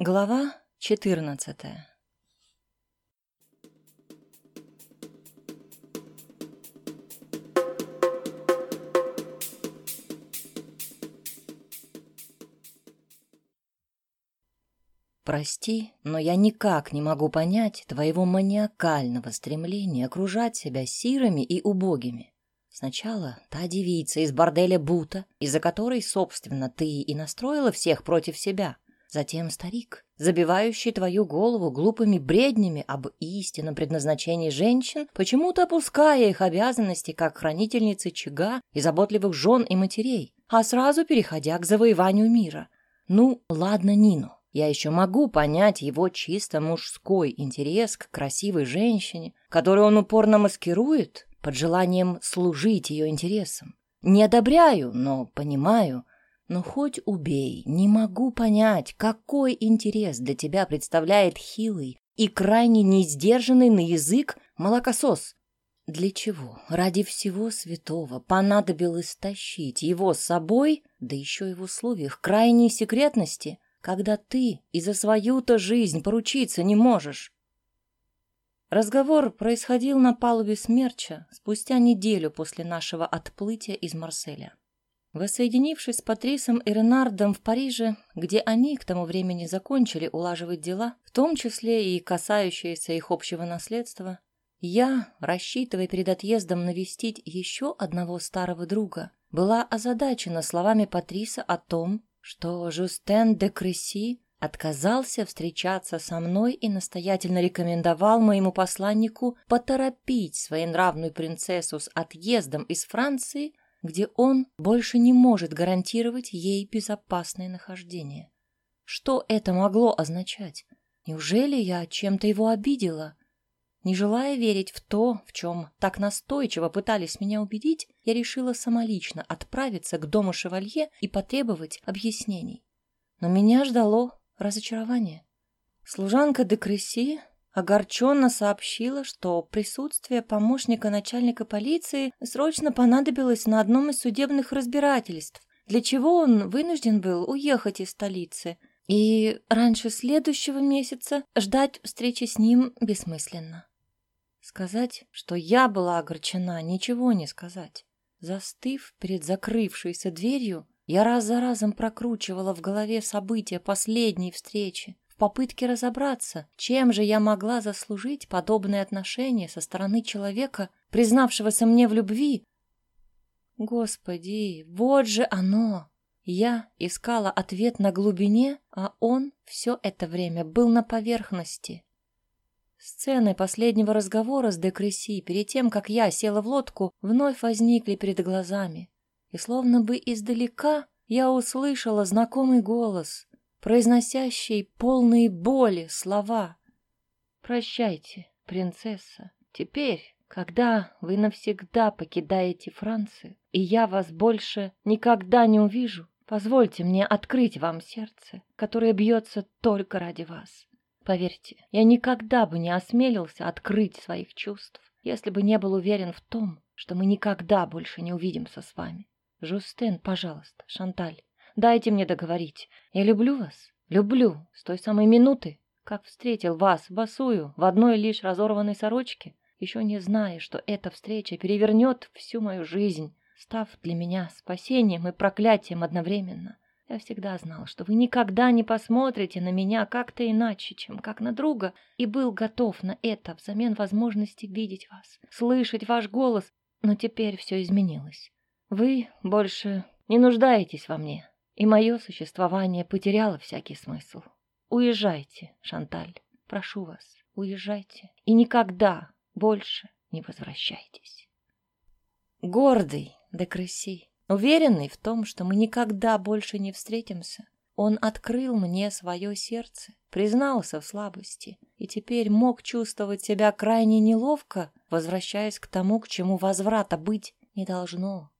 Глава 14 Прости, но я никак не могу понять твоего маниакального стремления окружать себя сирами и убогими. Сначала та девица из борделя Бута, из-за которой, собственно, ты и настроила всех против себя — Затем старик, забивающий твою голову глупыми бреднями об истинном предназначении женщин, почему-то опуская их обязанности как хранительницы чага и заботливых жен и матерей, а сразу переходя к завоеванию мира. Ну, ладно, Нину. Я еще могу понять его чисто мужской интерес к красивой женщине, которую он упорно маскирует под желанием служить ее интересам. Не одобряю, но понимаю, но хоть убей, не могу понять, какой интерес для тебя представляет хилый и крайне несдержанный на язык молокосос. Для чего? Ради всего святого понадобилось тащить его с собой, да еще и в условиях крайней секретности, когда ты и за свою-то жизнь поручиться не можешь. Разговор происходил на палубе смерча спустя неделю после нашего отплытия из Марселя. Воссоединившись с Патрисом и Ренардом в Париже, где они к тому времени закончили улаживать дела, в том числе и касающиеся их общего наследства, я, рассчитывая перед отъездом навестить еще одного старого друга, была озадачена словами Патриса о том, что Жустен де Кресси отказался встречаться со мной и настоятельно рекомендовал моему посланнику поторопить своенравную принцессу с отъездом из Франции где он больше не может гарантировать ей безопасное нахождение. Что это могло означать? Неужели я чем-то его обидела? Не желая верить в то, в чем так настойчиво пытались меня убедить, я решила самолично отправиться к дому шевалье и потребовать объяснений. Но меня ждало разочарование. Служанка де Кресси огорченно сообщила, что присутствие помощника начальника полиции срочно понадобилось на одном из судебных разбирательств, для чего он вынужден был уехать из столицы, и раньше следующего месяца ждать встречи с ним бессмысленно. Сказать, что я была огорчена, ничего не сказать. Застыв перед закрывшейся дверью, я раз за разом прокручивала в голове события последней встречи, попытке разобраться, чем же я могла заслужить подобное отношение со стороны человека, признавшегося мне в любви. Господи, вот же оно! Я искала ответ на глубине, а он все это время был на поверхности. Сцены последнего разговора с Декреси перед тем, как я села в лодку, вновь возникли перед глазами. И словно бы издалека я услышала знакомый голос, произносящей полные боли слова. «Прощайте, принцесса, теперь, когда вы навсегда покидаете Францию, и я вас больше никогда не увижу, позвольте мне открыть вам сердце, которое бьется только ради вас. Поверьте, я никогда бы не осмелился открыть своих чувств, если бы не был уверен в том, что мы никогда больше не увидимся с вами. Жустен, пожалуйста, Шанталь, Дайте мне договорить. Я люблю вас. Люблю. С той самой минуты, как встретил вас, босую, в одной лишь разорванной сорочке, еще не зная, что эта встреча перевернет всю мою жизнь, став для меня спасением и проклятием одновременно. Я всегда знал, что вы никогда не посмотрите на меня как-то иначе, чем как на друга, и был готов на это взамен возможности видеть вас, слышать ваш голос, но теперь все изменилось. Вы больше не нуждаетесь во мне, и мое существование потеряло всякий смысл. Уезжайте, Шанталь, прошу вас, уезжайте и никогда больше не возвращайтесь. Гордый де Крыси, уверенный в том, что мы никогда больше не встретимся, он открыл мне свое сердце, признался в слабости и теперь мог чувствовать себя крайне неловко, возвращаясь к тому, к чему возврата быть не должно.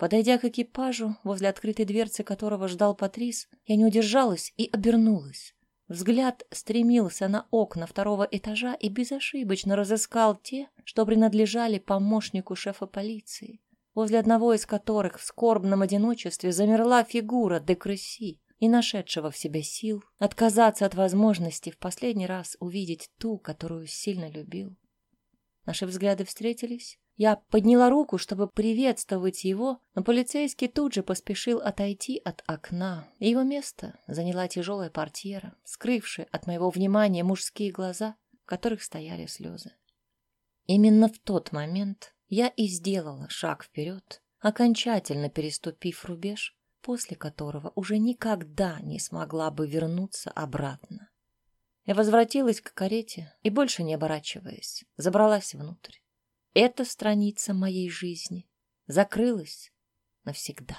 Подойдя к экипажу, возле открытой дверцы которого ждал Патрис, я не удержалась и обернулась. Взгляд стремился на окна второго этажа и безошибочно разыскал те, что принадлежали помощнику шефа полиции, возле одного из которых в скорбном одиночестве замерла фигура де Кресси, и нашедшего в себе сил отказаться от возможности в последний раз увидеть ту, которую сильно любил. Наши взгляды встретились. Я подняла руку, чтобы приветствовать его, но полицейский тут же поспешил отойти от окна, его место заняла тяжелая портьера, скрывшая от моего внимания мужские глаза, в которых стояли слезы. Именно в тот момент я и сделала шаг вперед, окончательно переступив рубеж, после которого уже никогда не смогла бы вернуться обратно. Я возвратилась к карете и, больше не оборачиваясь, забралась внутрь. Эта страница моей жизни закрылась навсегда.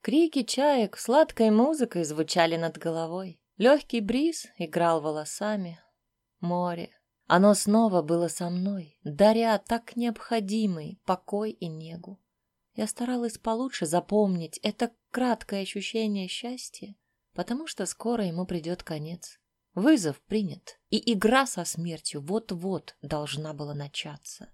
Крики чаек сладкой музыкой звучали над головой. Легкий бриз играл волосами. Море. Оно снова было со мной, даря так необходимый покой и негу. Я старалась получше запомнить это краткое ощущение счастья, потому что скоро ему придет конец. Вызов принят, и игра со смертью вот-вот должна была начаться.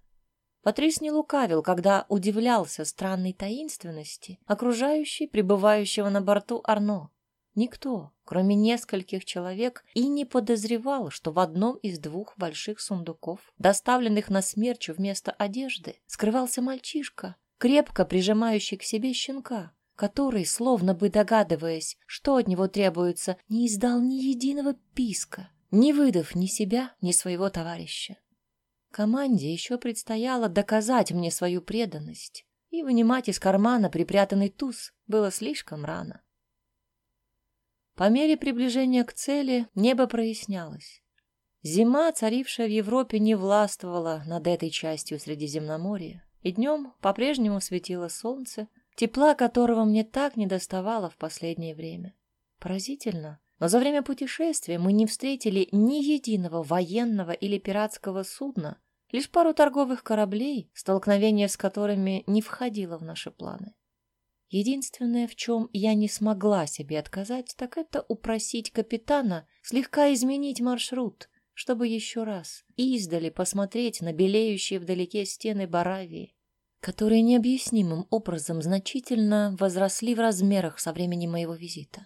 Патрис не лукавил, когда удивлялся странной таинственности окружающей пребывающего на борту Арно. Никто, кроме нескольких человек, и не подозревал, что в одном из двух больших сундуков, доставленных на смерчу вместо одежды, скрывался мальчишка, крепко прижимающий к себе щенка, который, словно бы догадываясь, что от него требуется, не издал ни единого писка, не выдав ни себя, ни своего товарища. Команде еще предстояло доказать мне свою преданность, и вынимать из кармана припрятанный туз было слишком рано. По мере приближения к цели небо прояснялось. Зима, царившая в Европе, не властвовала над этой частью Средиземноморья, и днем по-прежнему светило солнце, тепла которого мне так недоставало в последнее время. Поразительно, но за время путешествия мы не встретили ни единого военного или пиратского судна, Лишь пару торговых кораблей, столкновение с которыми не входило в наши планы. Единственное, в чем я не смогла себе отказать, так это упросить капитана слегка изменить маршрут, чтобы еще раз издали посмотреть на белеющие вдалеке стены Баравии, которые необъяснимым образом значительно возросли в размерах со времени моего визита.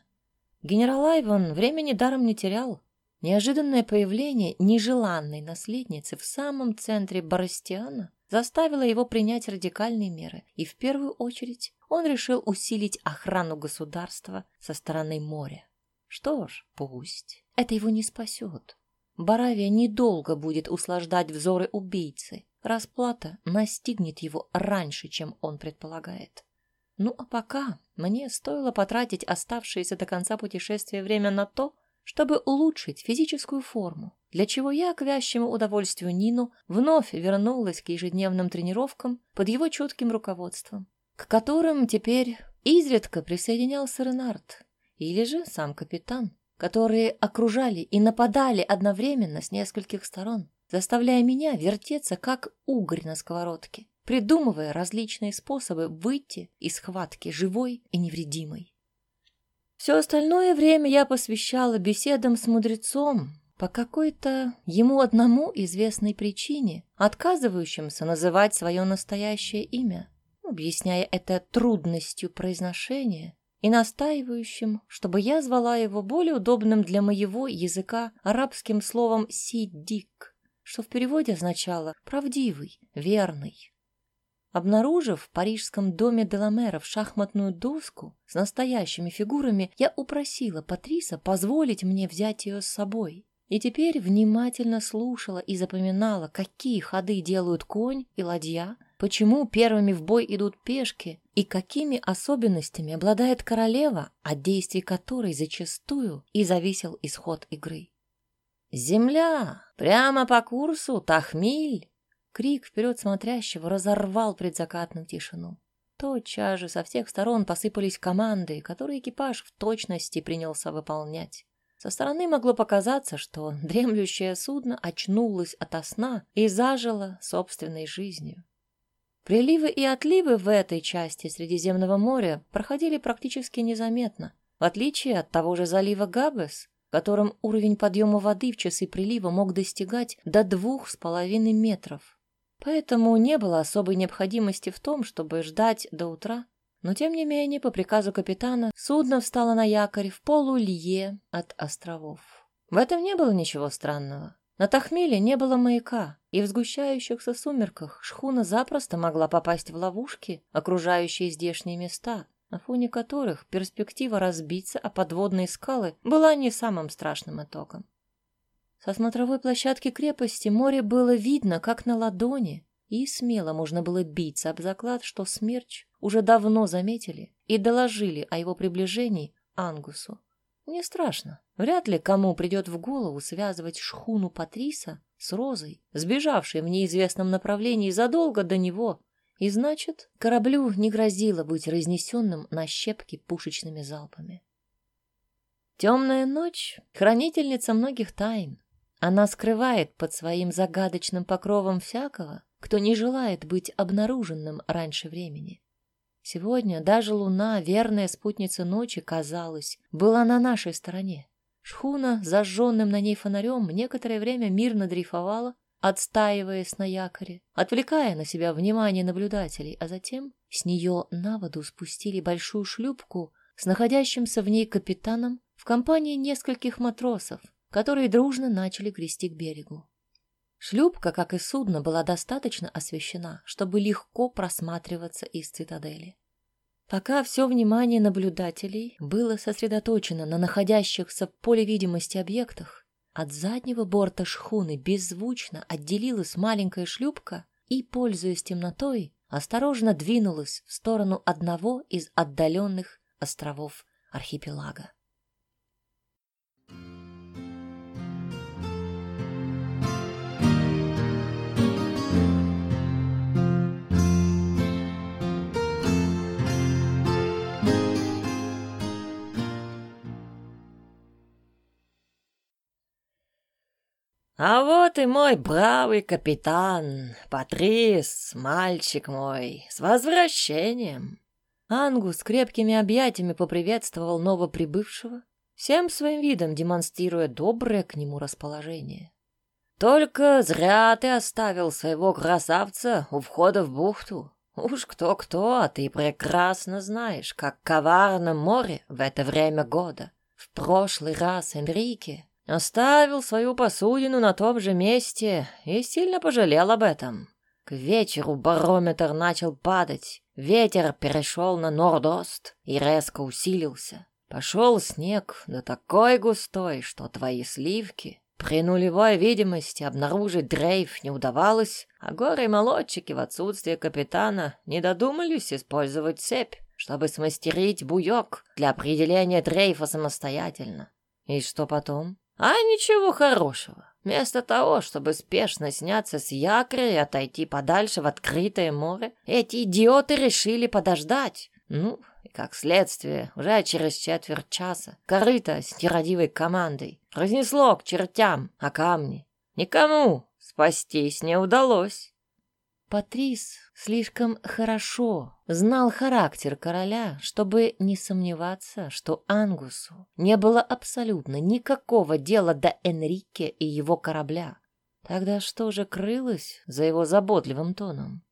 Генерал Айван времени даром не терял, Неожиданное появление нежеланной наследницы в самом центре Барастиана заставило его принять радикальные меры, и в первую очередь он решил усилить охрану государства со стороны моря. Что ж, пусть. Это его не спасет. Баравия недолго будет услаждать взоры убийцы. Расплата настигнет его раньше, чем он предполагает. Ну а пока мне стоило потратить оставшееся до конца путешествия время на то, чтобы улучшить физическую форму, для чего я, к вящему удовольствию Нину, вновь вернулась к ежедневным тренировкам под его чутким руководством, к которым теперь изредка присоединялся Ренард или же сам капитан, которые окружали и нападали одновременно с нескольких сторон, заставляя меня вертеться, как угорь на сковородке, придумывая различные способы выйти из схватки живой и невредимой. Все остальное время я посвящала беседам с мудрецом по какой-то ему одному известной причине, отказывающимся называть свое настоящее имя, объясняя это трудностью произношения и настаивающим, чтобы я звала его более удобным для моего языка арабским словом «сиддик», что в переводе означало «правдивый», «верный». Обнаружив в парижском доме Деламеров шахматную доску с настоящими фигурами, я упросила Патриса позволить мне взять ее с собой. И теперь внимательно слушала и запоминала, какие ходы делают конь и ладья, почему первыми в бой идут пешки и какими особенностями обладает королева, от действий которой зачастую и зависел исход игры. «Земля! Прямо по курсу, Тахмиль!» Крик вперед смотрящего разорвал предзакатную тишину. Тотчас же со всех сторон посыпались команды, которые экипаж в точности принялся выполнять. Со стороны могло показаться, что дремлющее судно очнулось ото сна и зажило собственной жизнью. Приливы и отливы в этой части Средиземного моря проходили практически незаметно. В отличие от того же залива Габес, в котором уровень подъема воды в часы прилива мог достигать до двух с половиной метров. Поэтому не было особой необходимости в том, чтобы ждать до утра. Но, тем не менее, по приказу капитана, судно встало на якорь в полулье от островов. В этом не было ничего странного. На Тахмеле не было маяка, и в сгущающихся сумерках шхуна запросто могла попасть в ловушки, окружающие здешние места, на фоне которых перспектива разбиться о подводные скалы была не самым страшным итогом. Со смотровой площадки крепости море было видно, как на ладони, и смело можно было биться об заклад, что смерч уже давно заметили и доложили о его приближении Ангусу. Не страшно. Вряд ли кому придет в голову связывать шхуну Патриса с Розой, сбежавшей в неизвестном направлении задолго до него, и значит, кораблю не грозило быть разнесенным на щепки пушечными залпами. Темная ночь — хранительница многих тайн. Она скрывает под своим загадочным покровом всякого, кто не желает быть обнаруженным раньше времени. Сегодня даже луна, верная спутница ночи, казалось, была на нашей стороне. Шхуна, зажженным на ней фонарем, некоторое время мирно дрейфовала, отстаиваясь на якоре, отвлекая на себя внимание наблюдателей, а затем с нее на воду спустили большую шлюпку с находящимся в ней капитаном в компании нескольких матросов, которые дружно начали грести к берегу. Шлюпка, как и судно, была достаточно освещена, чтобы легко просматриваться из цитадели. Пока все внимание наблюдателей было сосредоточено на находящихся в поле видимости объектах, от заднего борта шхуны беззвучно отделилась маленькая шлюпка и, пользуясь темнотой, осторожно двинулась в сторону одного из отдаленных островов архипелага. А вот и мой бравый капитан, Патрис, мальчик мой, с возвращением. Ангус крепкими объятиями поприветствовал новоприбывшего, всем своим видом демонстрируя доброе к нему расположение. Только зря ты оставил своего красавца у входа в бухту. Уж кто-кто, а ты прекрасно знаешь, как коварно море в это время года. В прошлый раз Энрике Оставил свою посудину на том же месте и сильно пожалел об этом. К вечеру барометр начал падать, ветер перешел на нордост и резко усилился. Пошел снег, да такой густой, что твои сливки при нулевой видимости обнаружить дрейф не удавалось, а горы-молодчики в отсутствие капитана не додумались использовать цепь, чтобы смастерить буек для определения дрейфа самостоятельно. И что потом? А ничего хорошего. Вместо того, чтобы спешно сняться с якоря и отойти подальше в открытое море, эти идиоты решили подождать. Ну, и как следствие, уже через четверть часа корыто с нерадивой командой разнесло к чертям, а камни. Никому спастись не удалось. Патрис слишком хорошо знал характер короля, чтобы не сомневаться, что Ангусу не было абсолютно никакого дела до Энрике и его корабля. Тогда что же крылось за его заботливым тоном?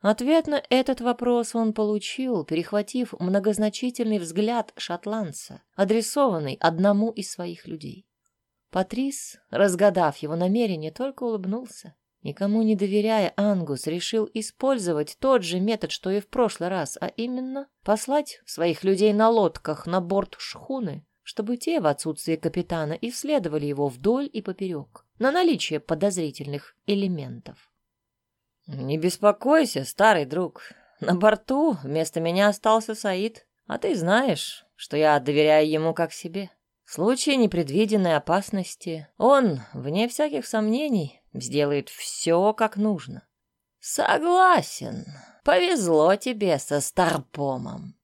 Ответ на этот вопрос он получил, перехватив многозначительный взгляд шотландца, адресованный одному из своих людей. Патрис, разгадав его намерение, только улыбнулся. Никому не доверяя, Ангус решил использовать тот же метод, что и в прошлый раз, а именно послать своих людей на лодках на борт шхуны, чтобы те в отсутствие капитана исследовали его вдоль и поперек на наличие подозрительных элементов. «Не беспокойся, старый друг. На борту вместо меня остался Саид, а ты знаешь, что я доверяю ему как себе. В случае непредвиденной опасности он, вне всяких сомнений, сделает все как нужно. Согласен. Повезло тебе со Старпомом.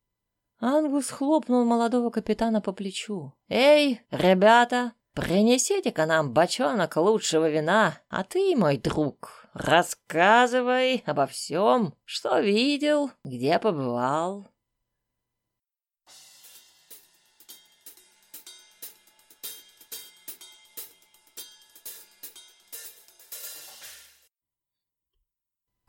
Ангус хлопнул молодого капитана по плечу. Эй, ребята, принесите-ка нам бочонок лучшего вина, а ты, мой друг, рассказывай обо всем, что видел, где побывал.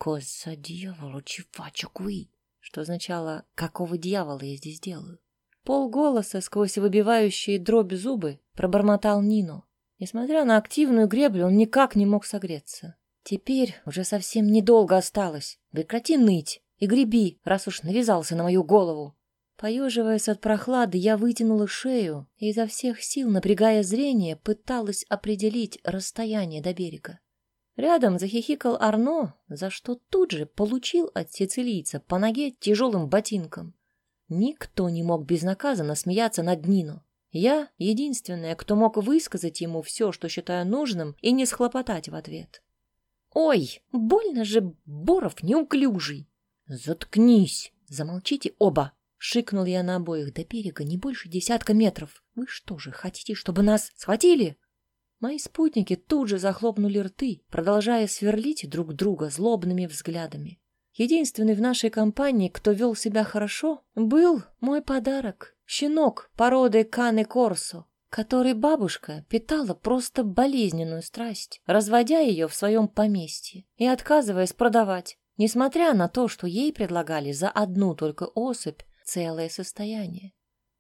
«Cosa дьявола чифача куи», что означало «какого дьявола я здесь делаю?» Полголоса сквозь выбивающие дробь зубы пробормотал Нину. Несмотря на активную греблю, он никак не мог согреться. Теперь уже совсем недолго осталось. Прекрати ныть и греби, раз уж навязался на мою голову. Поеживаясь от прохлады, я вытянула шею и изо всех сил, напрягая зрение, пыталась определить расстояние до берега. Рядом захихикал Арно, за что тут же получил от сицилийца по ноге тяжелым ботинком. Никто не мог безнаказанно смеяться над Нино. Я — единственная, кто мог высказать ему все, что считаю нужным, и не схлопотать в ответ. «Ой, больно же, Боров неуклюжий!» «Заткнись! Замолчите оба!» Шикнул я на обоих до берега не больше десятка метров. «Вы что же, хотите, чтобы нас схватили?» Мои спутники тут же захлопнули рты, продолжая сверлить друг друга злобными взглядами. Единственный в нашей компании, кто вел себя хорошо, был мой подарок — щенок породы Каны Корсо, который бабушка питала просто болезненную страсть, разводя ее в своем поместье и отказываясь продавать, несмотря на то, что ей предлагали за одну только особь целое состояние.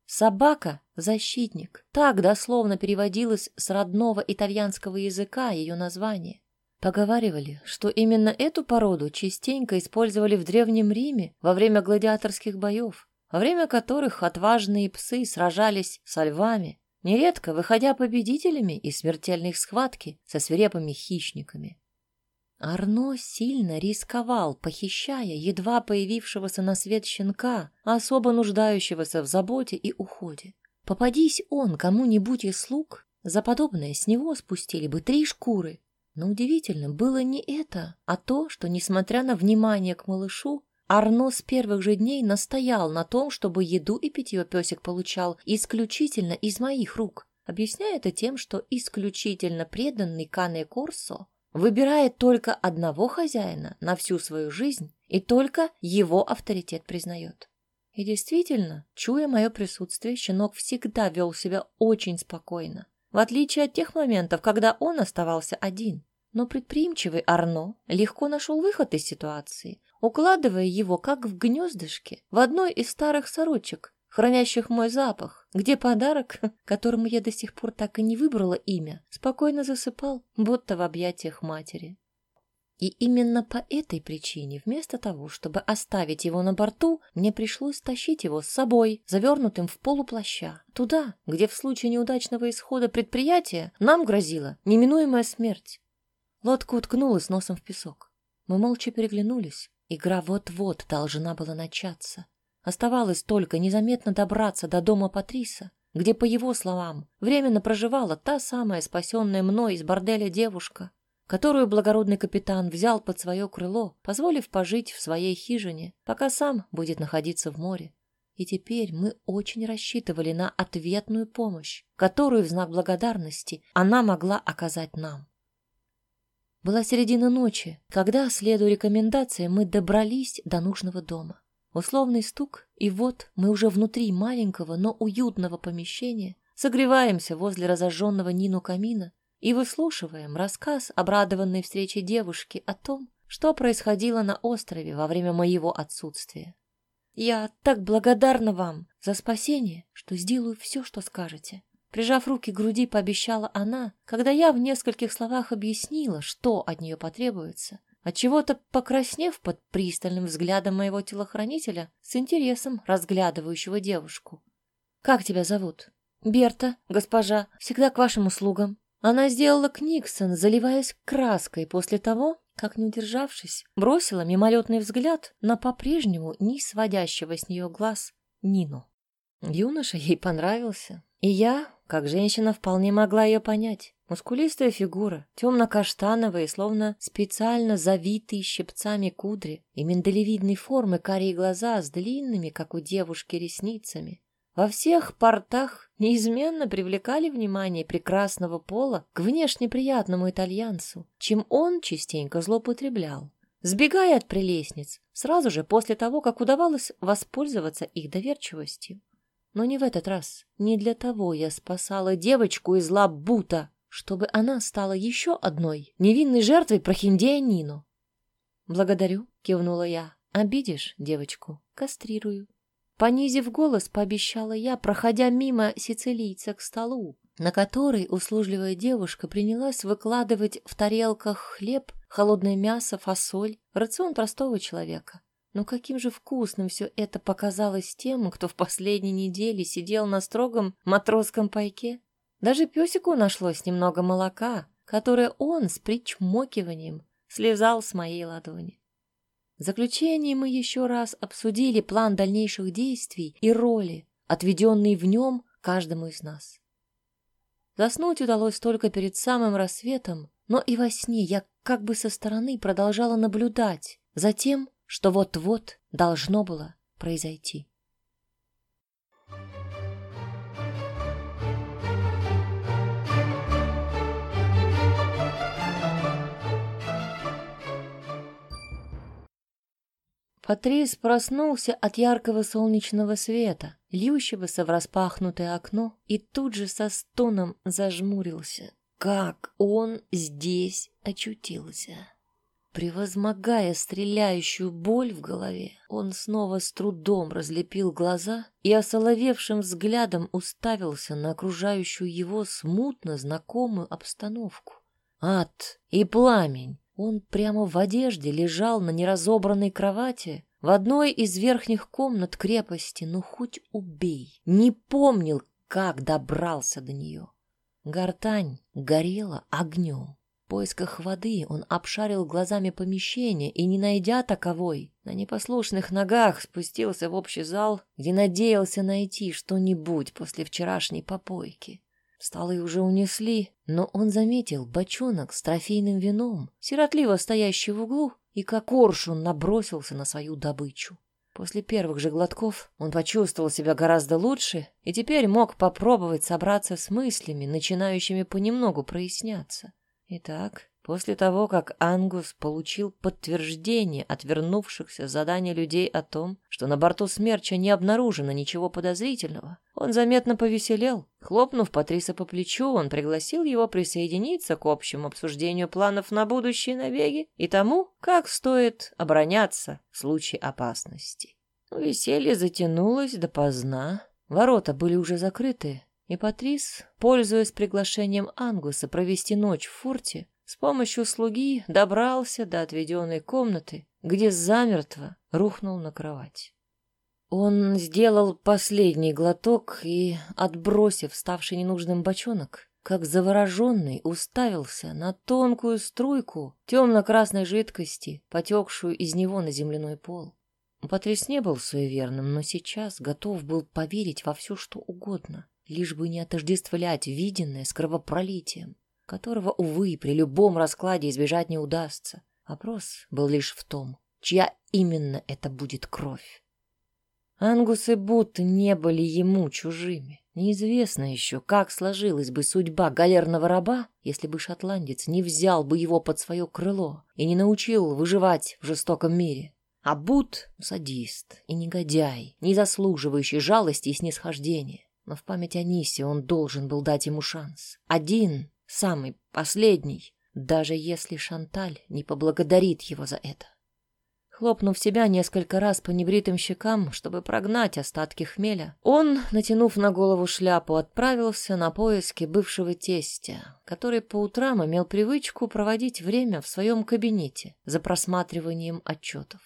Собака — защитник. Так дословно переводилось с родного итальянского языка ее название. Поговаривали, что именно эту породу частенько использовали в Древнем Риме во время гладиаторских боев, во время которых отважные псы сражались со львами, нередко выходя победителями из смертельной схватки со свирепыми хищниками. Арно сильно рисковал, похищая едва появившегося на свет щенка, особо нуждающегося в заботе и уходе. Попадись он кому-нибудь из слуг, за подобное с него спустили бы три шкуры. Но удивительно было не это, а то, что, несмотря на внимание к малышу, Арно с первых же дней настоял на том, чтобы еду и питье песик получал исключительно из моих рук, объясняя это тем, что исключительно преданный Кане Корсо выбирает только одного хозяина на всю свою жизнь и только его авторитет признает. И действительно, чуя мое присутствие, щенок всегда вел себя очень спокойно, в отличие от тех моментов, когда он оставался один. Но предприимчивый Арно легко нашел выход из ситуации, укладывая его как в гнездышке в одной из старых сорочек, хранящих мой запах, где подарок, которому я до сих пор так и не выбрала имя, спокойно засыпал, будто в объятиях матери. И именно по этой причине, вместо того, чтобы оставить его на борту, мне пришлось тащить его с собой, завернутым в полуплаща, туда, где в случае неудачного исхода предприятия нам грозила неминуемая смерть. Лодка уткнулась носом в песок. Мы молча переглянулись. Игра вот-вот должна была начаться. Оставалось только незаметно добраться до дома Патриса, где, по его словам, временно проживала та самая спасенная мной из борделя девушка, которую благородный капитан взял под свое крыло, позволив пожить в своей хижине, пока сам будет находиться в море. И теперь мы очень рассчитывали на ответную помощь, которую в знак благодарности она могла оказать нам. Была середина ночи, когда, следуя рекомендациям, мы добрались до нужного дома. Условный стук, и вот мы уже внутри маленького, но уютного помещения, согреваемся возле разожженного Нину камина и выслушиваем рассказ обрадованной встречи девушки о том, что происходило на острове во время моего отсутствия. «Я так благодарна вам за спасение, что сделаю все, что скажете», Прижав руки к груди, пообещала она, когда я в нескольких словах объяснила, что от нее потребуется, Отчего-то покраснев под пристальным взглядом моего телохранителя, с интересом разглядывающего девушку. «Как тебя зовут?» «Берта, госпожа, всегда к вашим услугам». Она сделала книксон, заливаясь краской после того, как, не удержавшись, бросила мимолетный взгляд на по-прежнему не сводящего с нее глаз Нину. Юноша ей понравился, и я, как женщина, вполне могла ее понять. Мускулистая фигура, темно-каштановые, словно специально завитые щипцами кудри и миндалевидной формы карие глаза с длинными, как у девушки, ресницами. Во всех портах неизменно привлекали внимание прекрасного пола к внешне приятному итальянцу, чем он частенько злоупотреблял, сбегая от прелестниц сразу же после того, как удавалось воспользоваться их доверчивостью. Но не в этот раз. Не для того я спасала девочку из лап Бута, чтобы она стала еще одной невинной жертвой прохиндея Нину. «Благодарю», — кивнула я. «Обидишь девочку? Кастрирую». Понизив голос, пообещала я, проходя мимо сицилийца к столу, на который услужливая девушка принялась выкладывать в тарелках хлеб, холодное мясо, фасоль, рацион простого человека. Но каким же вкусным все это показалось тем, кто в последней неделе сидел на строгом матросском пайке. Даже песику нашлось немного молока, которое он с причмокиванием слезал с моей ладони. В заключение мы еще раз обсудили план дальнейших действий и роли, отведенные в нем каждому из нас. Заснуть удалось только перед самым рассветом, но и во сне я как бы со стороны продолжала наблюдать за тем, что вот-вот должно было произойти. Патрис проснулся от яркого солнечного света, льющегося в распахнутое окно, и тут же со стоном зажмурился. Как он здесь очутился? Превозмогая стреляющую боль в голове, он снова с трудом разлепил глаза и осоловевшим взглядом уставился на окружающую его смутно знакомую обстановку. Ад и пламень он прямо в одежде лежал на неразобранной кровати в одной из верхних комнат крепости, ну хоть убей. Не помнил, как добрался до нее. Гортань горела огнем. Поисках воды он обшарил глазами помещение и, не найдя таковой, на непослушных ногах спустился в общий зал, где надеялся найти что-нибудь после вчерашней попойки. Столы уже унесли, но он заметил бочонок с трофейным вином, сиротливо стоящий в углу, и как коршун набросился на свою добычу. После первых же глотков он почувствовал себя гораздо лучше и теперь мог попробовать собраться с мыслями, начинающими понемногу проясняться. Итак, После того, как Ангус получил подтверждение от вернувшихся задания людей о том, что на борту Смерча не обнаружено ничего подозрительного, он заметно повеселел. Хлопнув Патриса по плечу, он пригласил его присоединиться к общему обсуждению планов на будущие набеги и тому, как стоит обороняться в случае опасности. Веселье затянулось допоздна, ворота были уже закрыты, и Патрис, пользуясь приглашением Ангуса провести ночь в форте, с помощью слуги добрался до отведенной комнаты, где замертво рухнул на кровать. Он сделал последний глоток и, отбросив ставший ненужным бочонок, как завороженный уставился на тонкую струйку темно-красной жидкости, потекшую из него на земляной пол. Патрис не был суеверным, но сейчас готов был поверить во все, что угодно, лишь бы не отождествлять виденное с кровопролитием которого, увы, при любом раскладе избежать не удастся. Вопрос был лишь в том, чья именно это будет кровь. Ангус и Бут не были ему чужими. Неизвестно еще, как сложилась бы судьба галерного раба, если бы шотландец не взял бы его под свое крыло и не научил выживать в жестоком мире. А Бут — садист и негодяй, не заслуживающий жалости и снисхождения. Но в память о Нисе он должен был дать ему шанс. Один, самый последний, даже если Шанталь не поблагодарит его за это. Хлопнув себя несколько раз по небритым щекам, чтобы прогнать остатки хмеля, он, натянув на голову шляпу, отправился на поиски бывшего тестя, который по утрам имел привычку проводить время в своем кабинете за просматриванием отчетов.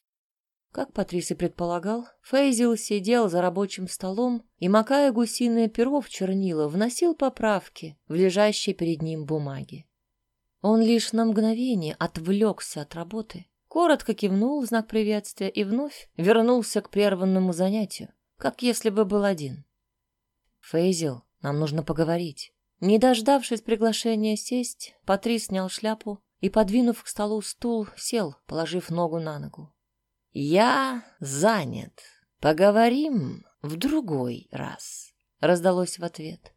Как Патрис и предполагал, Фейзил сидел за рабочим столом и, макая гусиное перо в чернила, вносил поправки в лежащие перед ним бумаги. Он лишь на мгновение отвлекся от работы, коротко кивнул в знак приветствия и вновь вернулся к прерванному занятию, как если бы был один. «Фейзил, нам нужно поговорить». Не дождавшись приглашения сесть, Патрис снял шляпу и, подвинув к столу стул, сел, положив ногу на ногу. «Я занят. Поговорим в другой раз», — раздалось в ответ.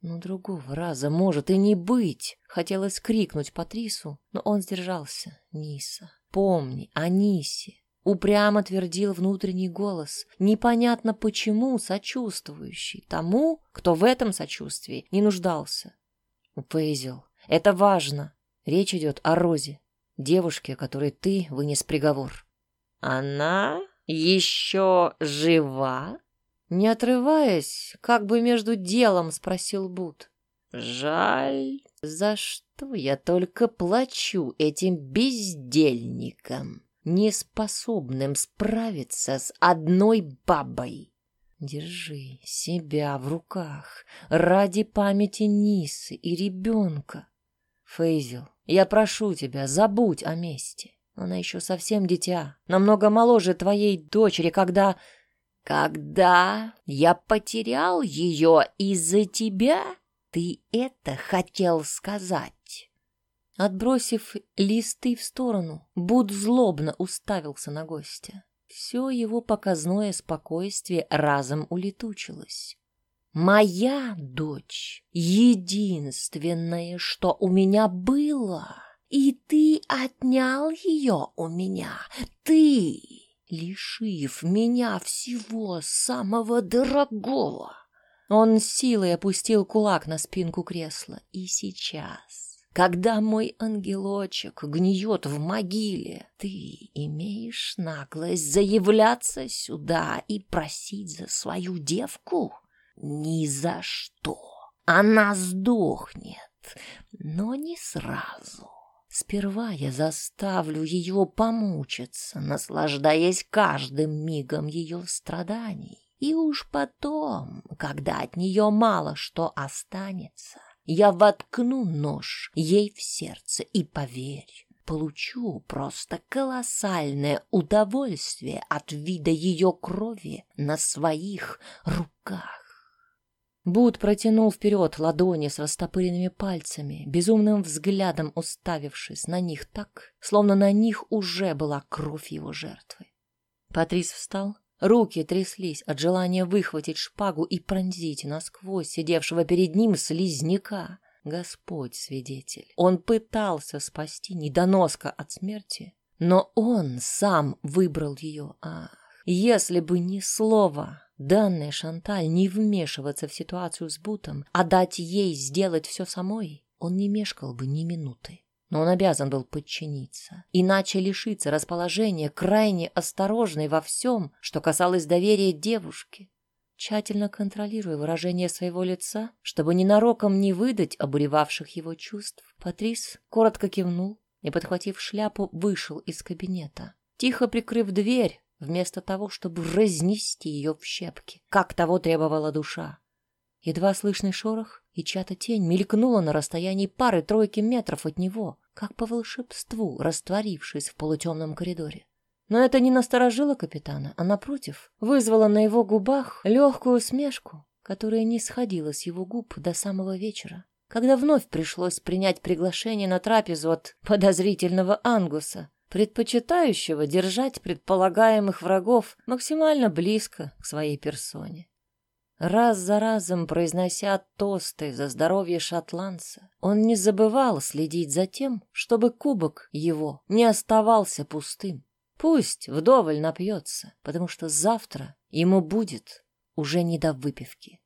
«Ну, другого раза может и не быть!» Хотелось крикнуть Патрису, но он сдержался. «Ниса, помни о Нисе!» Упрямо твердил внутренний голос, непонятно почему сочувствующий тому, кто в этом сочувствии не нуждался. «Пейзел, это важно. Речь идет о Розе. девушке, которой ты вынес приговор. Она еще жива? Не отрываясь, как бы между делом спросил Бут. Жаль, за что я только плачу этим бездельникам, неспособным справиться с одной бабой. Держи себя в руках ради памяти Нисы и ребенка. Фейзел, я прошу тебя, забудь о мести. Она еще совсем дитя, намного моложе твоей дочери, когда... Когда я потерял ее из-за тебя, ты это хотел сказать? Отбросив листы в сторону, Буд злобно уставился на гостя. Все его показное спокойствие разом улетучилось. «Моя дочь — единственное, что у меня было!» И ты отнял ее у меня. Ты, лишив меня всего самого дорогого. Он силой опустил кулак на спинку кресла. И сейчас, когда мой ангелочек гниет в могиле, ты имеешь наглость заявляться сюда и просить за свою девку? Ни за что. Она сдохнет, но не сразу. Сперва я заставлю ее помучиться, наслаждаясь каждым мигом ее страданий. И уж потом, когда от нее мало что останется, я воткну нож ей в сердце и, поверь, получу просто колоссальное удовольствие от вида ее крови на своих руках. Буд протянул вперед ладони с растопыренными пальцами, безумным взглядом уставившись на них так, словно на них уже была кровь его жертвы. Патрис встал, руки тряслись от желания выхватить шпагу и пронзить насквозь сидевшего перед ним слизняка. Господь свидетель, он пытался спасти недоноска от смерти, но он сам выбрал ее. Ах, если бы ни слова Данная Шанталь не вмешиваться в ситуацию с Бутом, а дать ей сделать все самой, он не мешкал бы ни минуты. Но он обязан был подчиниться, иначе лишиться расположения, крайне осторожной во всем, что касалось доверия девушки. Тщательно контролируя выражение своего лица, чтобы ненароком не выдать обуревавших его чувств, Патрис коротко кивнул и, подхватив шляпу, вышел из кабинета. Тихо прикрыв дверь, вместо того, чтобы разнести ее в щепки, как того требовала душа. Едва слышный шорох, и чья-то тень мелькнула на расстоянии пары-тройки метров от него, как по волшебству, растворившись в полутемном коридоре. Но это не насторожило капитана, а, напротив, вызвало на его губах легкую усмешку, которая не сходила с его губ до самого вечера, когда вновь пришлось принять приглашение на трапезу от подозрительного ангуса, предпочитающего держать предполагаемых врагов максимально близко к своей персоне. Раз за разом произнося тосты за здоровье шотландца, он не забывал следить за тем, чтобы кубок его не оставался пустым. Пусть вдоволь напьется, потому что завтра ему будет уже не до выпивки.